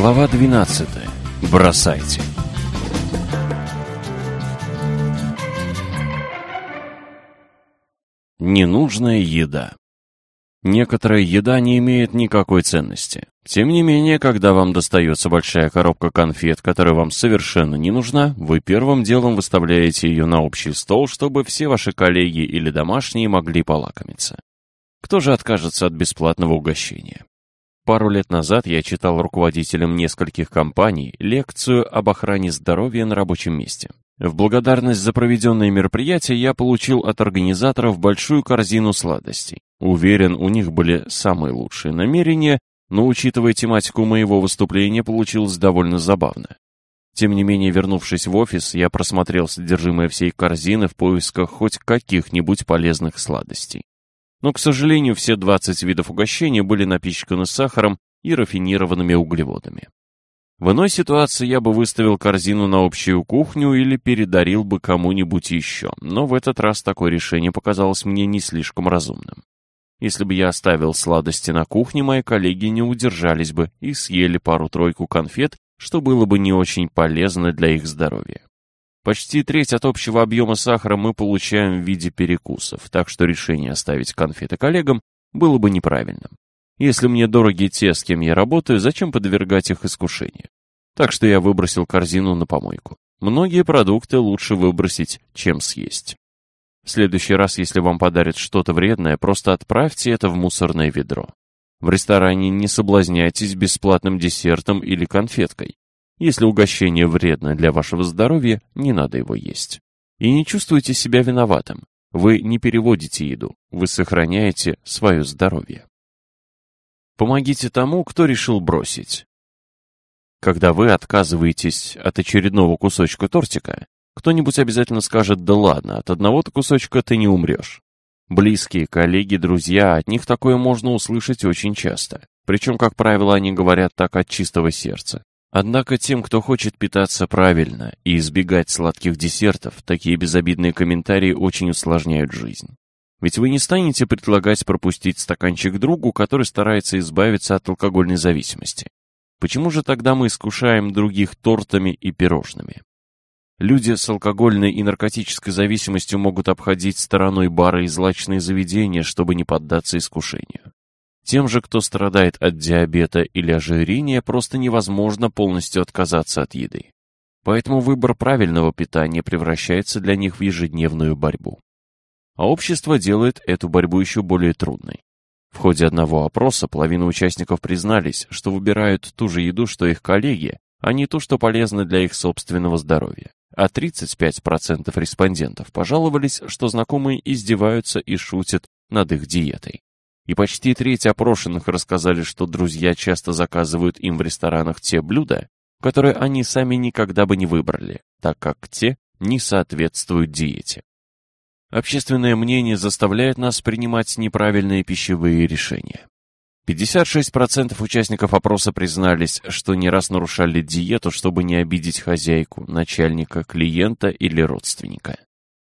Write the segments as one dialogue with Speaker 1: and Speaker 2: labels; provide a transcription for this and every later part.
Speaker 1: Глава 12. Бросайте. Ненужная еда. Некоторая еда не имеет никакой ценности. Тем не менее, когда вам достается большая коробка конфет, которая вам совершенно не нужна, вы первым делом выставляете ее на общий стол, чтобы все ваши коллеги или домашние могли полакомиться. Кто же откажется от бесплатного угощения? Пару лет назад я читал руководителям нескольких компаний лекцию об охране здоровья на рабочем месте. В благодарность за проведенное мероприятие я получил от организаторов большую корзину сладостей. Уверен, у них были самые лучшие намерения, но, учитывая тематику моего выступления, получилось довольно забавно. Тем не менее, вернувшись в офис, я просмотрел содержимое всей корзины в поисках хоть каких-нибудь полезных сладостей. Но, к сожалению, все 20 видов угощения были напичканы сахаром и рафинированными углеводами. В иной ситуации я бы выставил корзину на общую кухню или передарил бы кому-нибудь еще, но в этот раз такое решение показалось мне не слишком разумным. Если бы я оставил сладости на кухне, мои коллеги не удержались бы и съели пару-тройку конфет, что было бы не очень полезно для их здоровья. Почти треть от общего объема сахара мы получаем в виде перекусов, так что решение оставить конфеты коллегам было бы неправильным. Если мне дороги те, с кем я работаю, зачем подвергать их искушению? Так что я выбросил корзину на помойку. Многие продукты лучше выбросить, чем съесть. В следующий раз, если вам подарят что-то вредное, просто отправьте это в мусорное ведро. В ресторане не соблазняйтесь бесплатным десертом или конфеткой. Если угощение вредно для вашего здоровья, не надо его есть. И не чувствуйте себя виноватым. Вы не переводите еду, вы сохраняете свое здоровье. Помогите тому, кто решил бросить. Когда вы отказываетесь от очередного кусочка тортика, кто-нибудь обязательно скажет «да ладно, от одного-то кусочка ты не умрешь». Близкие, коллеги, друзья, от них такое можно услышать очень часто. Причем, как правило, они говорят так от чистого сердца. Однако тем, кто хочет питаться правильно и избегать сладких десертов, такие безобидные комментарии очень усложняют жизнь. Ведь вы не станете предлагать пропустить стаканчик другу, который старается избавиться от алкогольной зависимости. Почему же тогда мы искушаем других тортами и пирожными? Люди с алкогольной и наркотической зависимостью могут обходить стороной бары и злачные заведения, чтобы не поддаться искушению. Тем же, кто страдает от диабета или ожирения, просто невозможно полностью отказаться от еды. Поэтому выбор правильного питания превращается для них в ежедневную борьбу. А общество делает эту борьбу еще более трудной. В ходе одного опроса половина участников признались, что выбирают ту же еду, что их коллеги, а не то, что полезно для их собственного здоровья. А 35% респондентов пожаловались, что знакомые издеваются и шутят над их диетой. И почти треть опрошенных рассказали, что друзья часто заказывают им в ресторанах те блюда, которые они сами никогда бы не выбрали, так как те не соответствуют диете. Общественное мнение заставляет нас принимать неправильные пищевые решения. 56% участников опроса признались, что не раз нарушали диету, чтобы не обидеть хозяйку, начальника, клиента или родственника.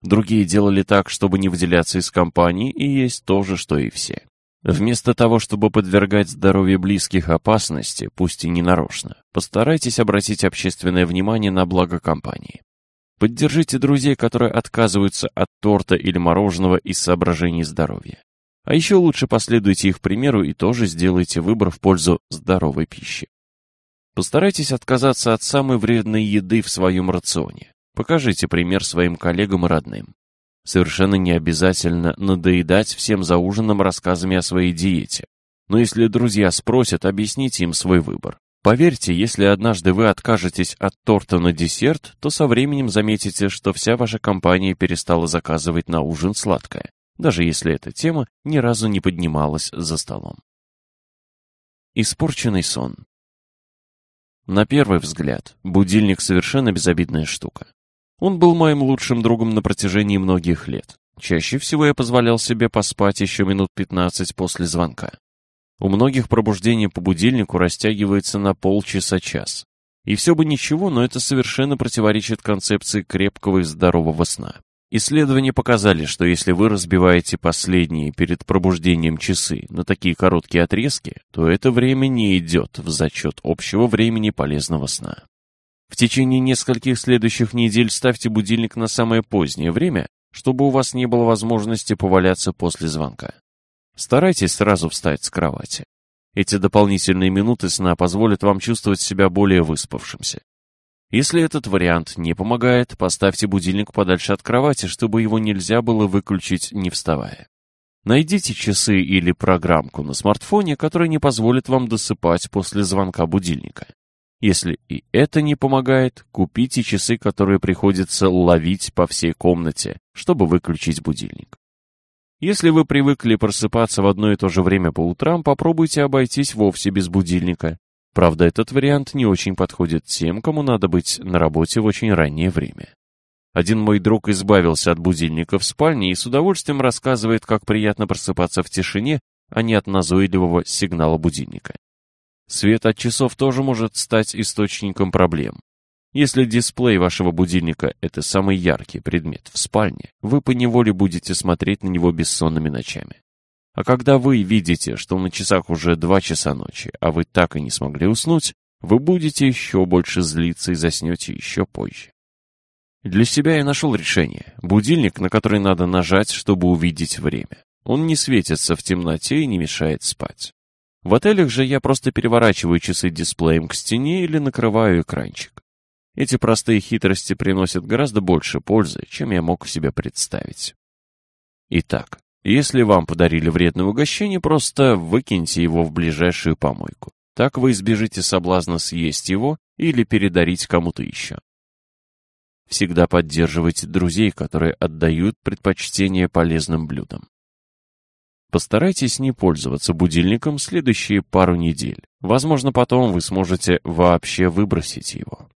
Speaker 1: Другие делали так, чтобы не выделяться из компании и есть то же, что и все. Вместо того, чтобы подвергать здоровье близких опасности, пусть и ненарочно, постарайтесь обратить общественное внимание на благо компании. Поддержите друзей, которые отказываются от торта или мороженого из соображений здоровья. А еще лучше последуйте их примеру и тоже сделайте выбор в пользу здоровой пищи. Постарайтесь отказаться от самой вредной еды в своем рационе. Покажите пример своим коллегам и родным. Совершенно не обязательно надоедать всем за ужином рассказами о своей диете. Но если друзья спросят, объясните им свой выбор. Поверьте, если однажды вы откажетесь от торта на десерт, то со временем заметите, что вся ваша компания перестала заказывать на ужин сладкое, даже если эта тема ни разу не поднималась за столом. Испорченный сон. На первый взгляд, будильник совершенно безобидная штука. Он был моим лучшим другом на протяжении многих лет. Чаще всего я позволял себе поспать еще минут 15 после звонка. У многих пробуждение по будильнику растягивается на полчаса-час. И все бы ничего, но это совершенно противоречит концепции крепкого и здорового сна. Исследования показали, что если вы разбиваете последние перед пробуждением часы на такие короткие отрезки, то это время не идет в зачет общего времени полезного сна. В течение нескольких следующих недель ставьте будильник на самое позднее время, чтобы у вас не было возможности поваляться после звонка. Старайтесь сразу встать с кровати. Эти дополнительные минуты сна позволят вам чувствовать себя более выспавшимся. Если этот вариант не помогает, поставьте будильник подальше от кровати, чтобы его нельзя было выключить, не вставая. Найдите часы или программку на смартфоне, которая не позволит вам досыпать после звонка будильника. Если и это не помогает, купите часы, которые приходится ловить по всей комнате, чтобы выключить будильник. Если вы привыкли просыпаться в одно и то же время по утрам, попробуйте обойтись вовсе без будильника. Правда, этот вариант не очень подходит тем, кому надо быть на работе в очень раннее время. Один мой друг избавился от будильника в спальне и с удовольствием рассказывает, как приятно просыпаться в тишине, а не от назойливого сигнала будильника. Свет от часов тоже может стать источником проблем. Если дисплей вашего будильника – это самый яркий предмет в спальне, вы поневоле будете смотреть на него бессонными ночами. А когда вы видите, что на часах уже два часа ночи, а вы так и не смогли уснуть, вы будете еще больше злиться и заснете еще позже. Для себя я нашел решение. Будильник, на который надо нажать, чтобы увидеть время. Он не светится в темноте и не мешает спать. В отелях же я просто переворачиваю часы дисплеем к стене или накрываю экранчик. Эти простые хитрости приносят гораздо больше пользы, чем я мог себе представить. Итак, если вам подарили вредное угощение, просто выкиньте его в ближайшую помойку. Так вы избежите соблазна съесть его или передарить кому-то еще. Всегда поддерживайте друзей, которые отдают предпочтение полезным блюдам. Постарайтесь не пользоваться будильником следующие пару недель. Возможно, потом вы сможете вообще выбросить его.